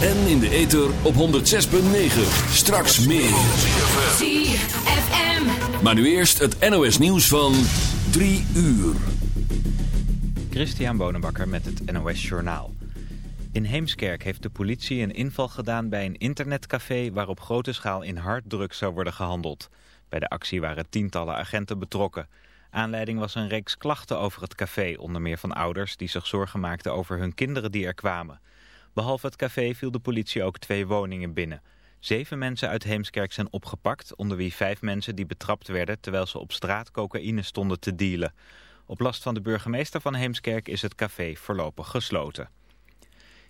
En in de ether op 106.9. Straks meer. ZFM. Maar nu eerst het NOS nieuws van 3 uur. Christian Bonenbakker met het NOS Journaal. In Heemskerk heeft de politie een inval gedaan bij een internetcafé... waar op grote schaal in harddrugs zou worden gehandeld. Bij de actie waren tientallen agenten betrokken. Aanleiding was een reeks klachten over het café... onder meer van ouders die zich zorgen maakten over hun kinderen die er kwamen. Behalve het café viel de politie ook twee woningen binnen. Zeven mensen uit Heemskerk zijn opgepakt... onder wie vijf mensen die betrapt werden... terwijl ze op straat cocaïne stonden te dealen. Op last van de burgemeester van Heemskerk is het café voorlopig gesloten.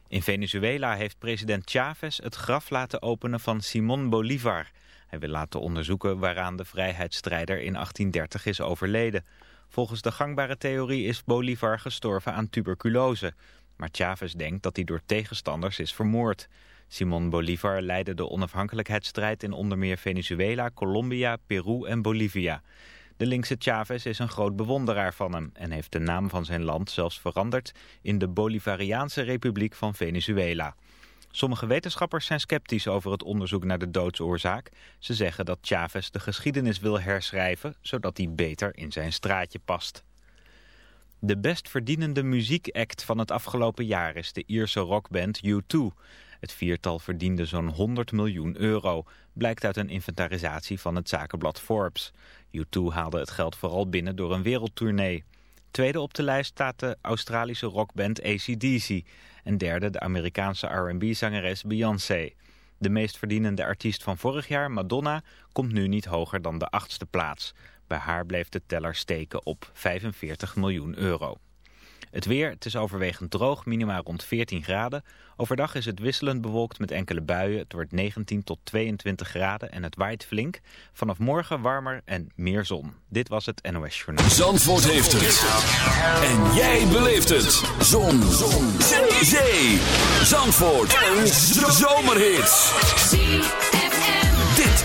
In Venezuela heeft president Chavez het graf laten openen van Simón Bolívar. Hij wil laten onderzoeken waaraan de vrijheidsstrijder in 1830 is overleden. Volgens de gangbare theorie is Bolívar gestorven aan tuberculose. Maar Chavez denkt dat hij door tegenstanders is vermoord. Simón Bolívar leidde de onafhankelijkheidsstrijd in onder meer Venezuela, Colombia, Peru en Bolivia. De linkse Chavez is een groot bewonderaar van hem en heeft de naam van zijn land zelfs veranderd in de Bolivariaanse Republiek van Venezuela. Sommige wetenschappers zijn sceptisch over het onderzoek naar de doodsoorzaak. Ze zeggen dat Chavez de geschiedenis wil herschrijven, zodat die beter in zijn straatje past. De best verdienende muziekact van het afgelopen jaar is de Ierse rockband U2. Het viertal verdiende zo'n 100 miljoen euro, blijkt uit een inventarisatie van het zakenblad Forbes. U2 haalde het geld vooral binnen door een wereldtournee. Tweede op de lijst staat de Australische rockband ACDC. En derde de Amerikaanse R&B-zangeres Beyoncé. De meest verdienende artiest van vorig jaar, Madonna, komt nu niet hoger dan de achtste plaats. Bij haar bleef de teller steken op 45 miljoen euro. Het weer, het is overwegend droog, minimaal rond 14 graden. Overdag is het wisselend bewolkt met enkele buien. Het wordt 19 tot 22 graden en het waait flink. Vanaf morgen warmer en meer zon. Dit was het NOS Journaal. Zandvoort heeft het. En jij beleeft het. Zon. Zon. Zee. Zandvoort. Een zomerhit.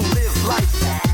you live life.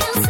Nog niet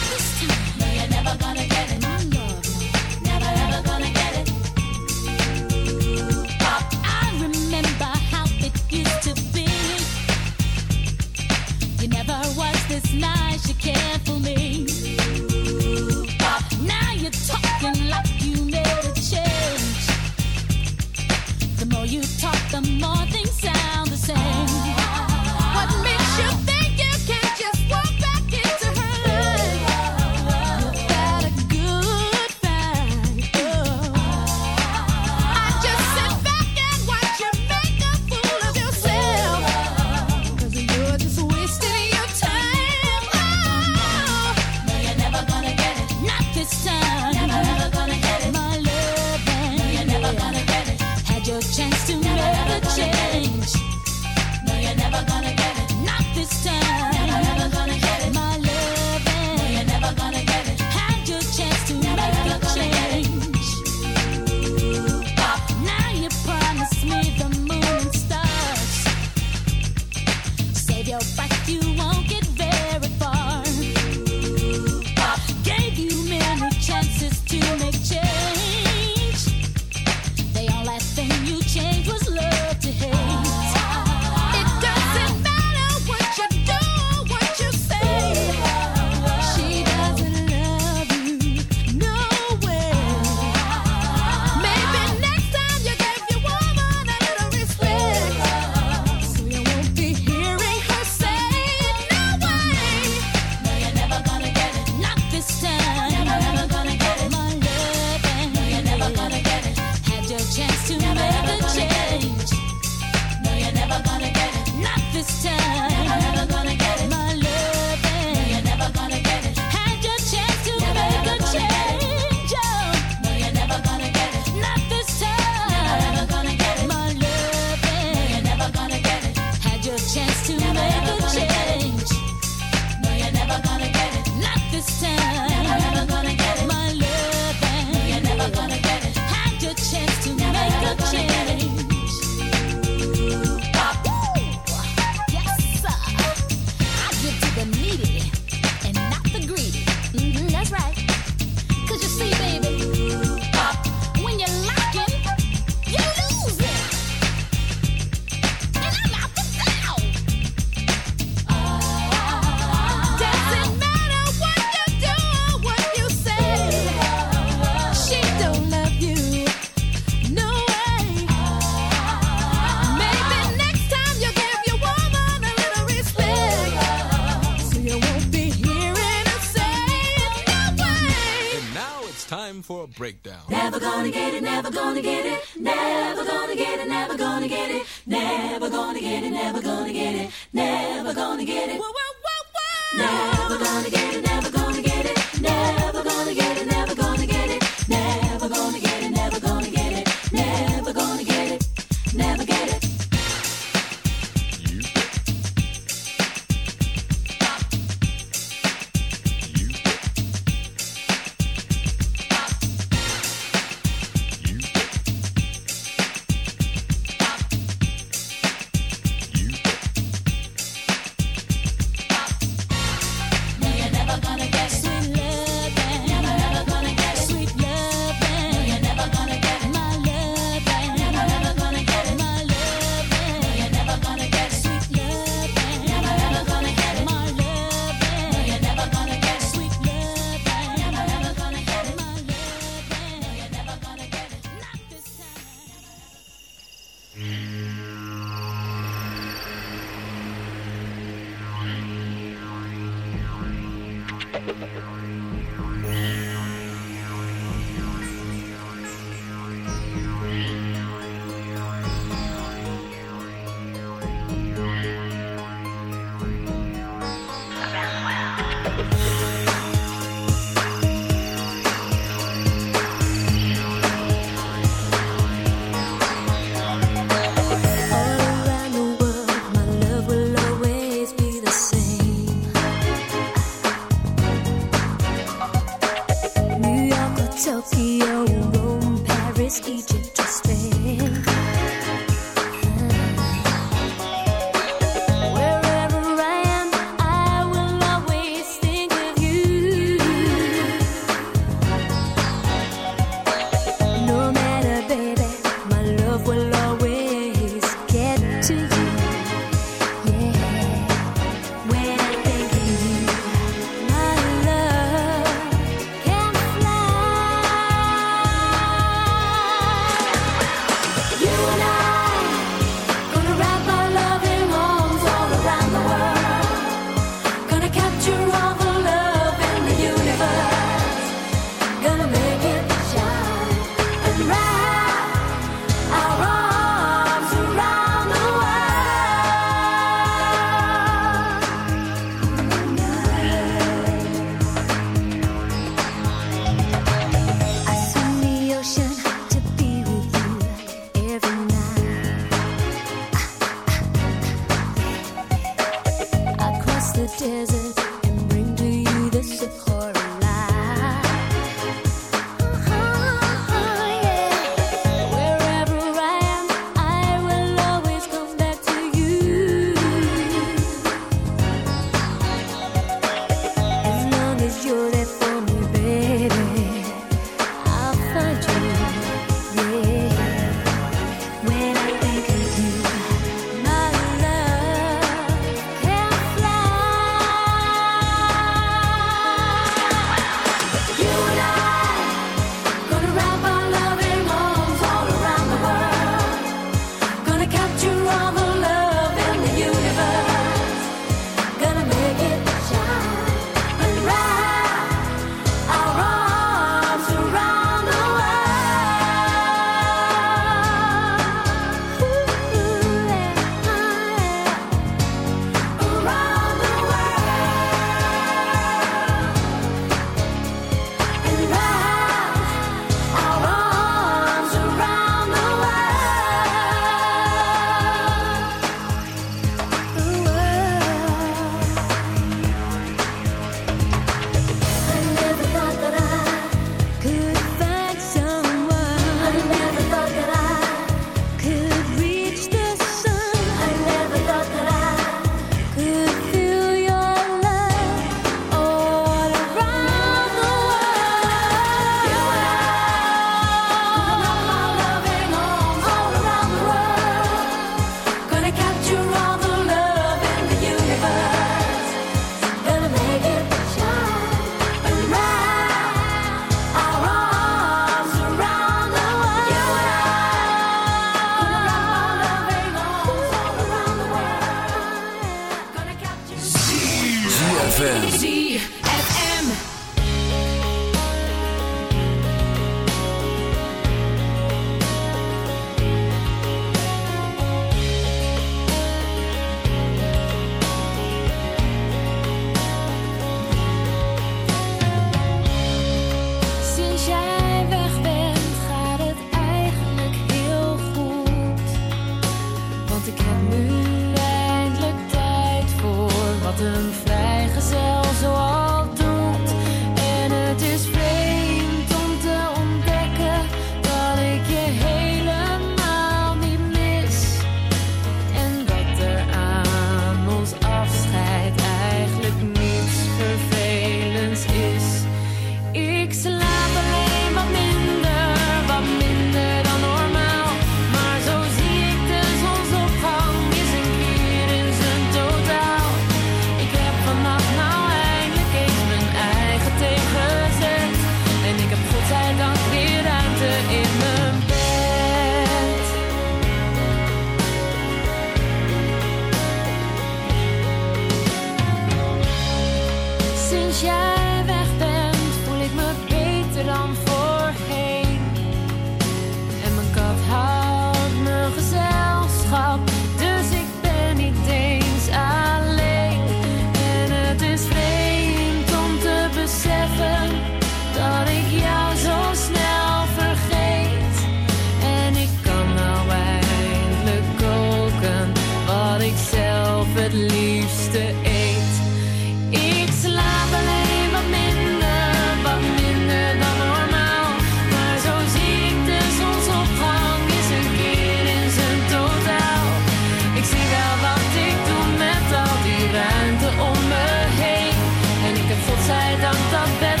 Heb godzijdank dat bed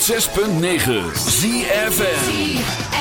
106.9 ZFN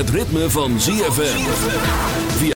het ritme van ZFM.